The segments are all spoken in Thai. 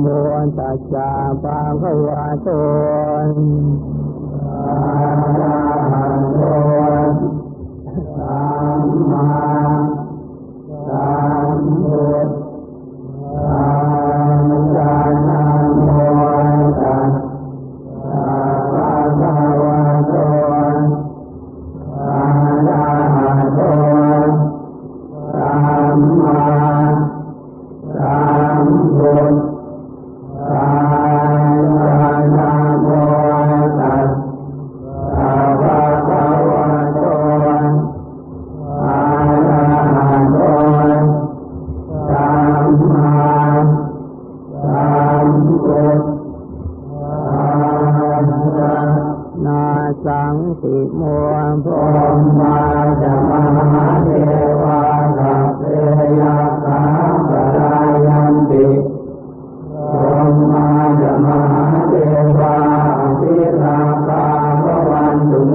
โมตัสสะภะคะวะโตอะระหะโตสัมมาสามพุทธ สังติโมพรมมาจามหาเทวาสัพเพยาสาสลายันติพรมมาจามาเทวาอภิราภาวันตุเม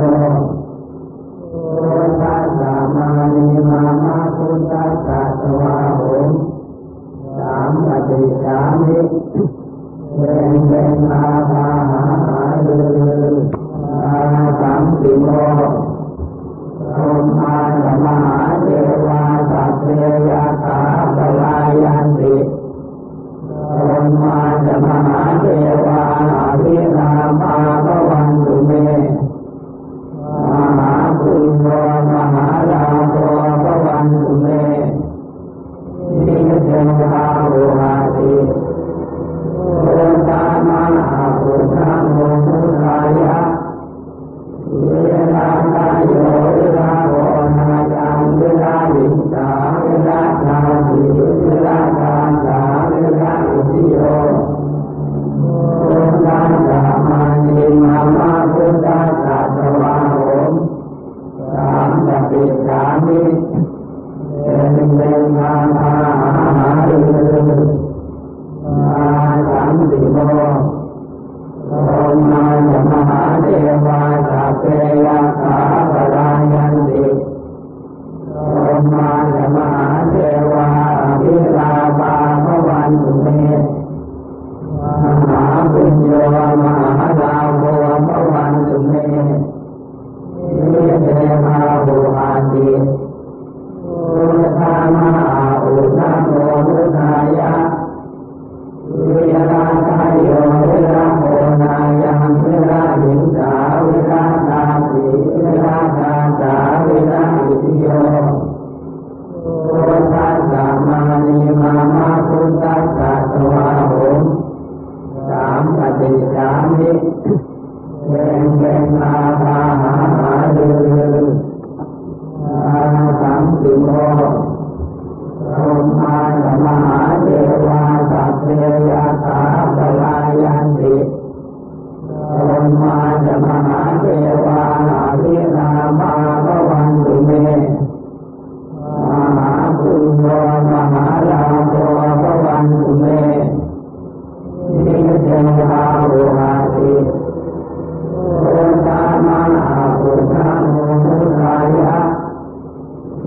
Allah. Allah'a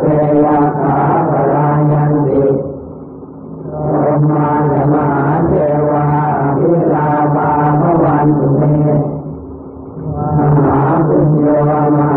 เตยาขาปรายันติโรมาสมาเทวาพิลาปาพวันตุเมมหาปุญโยมา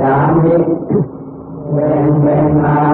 สามิเวนเวนมา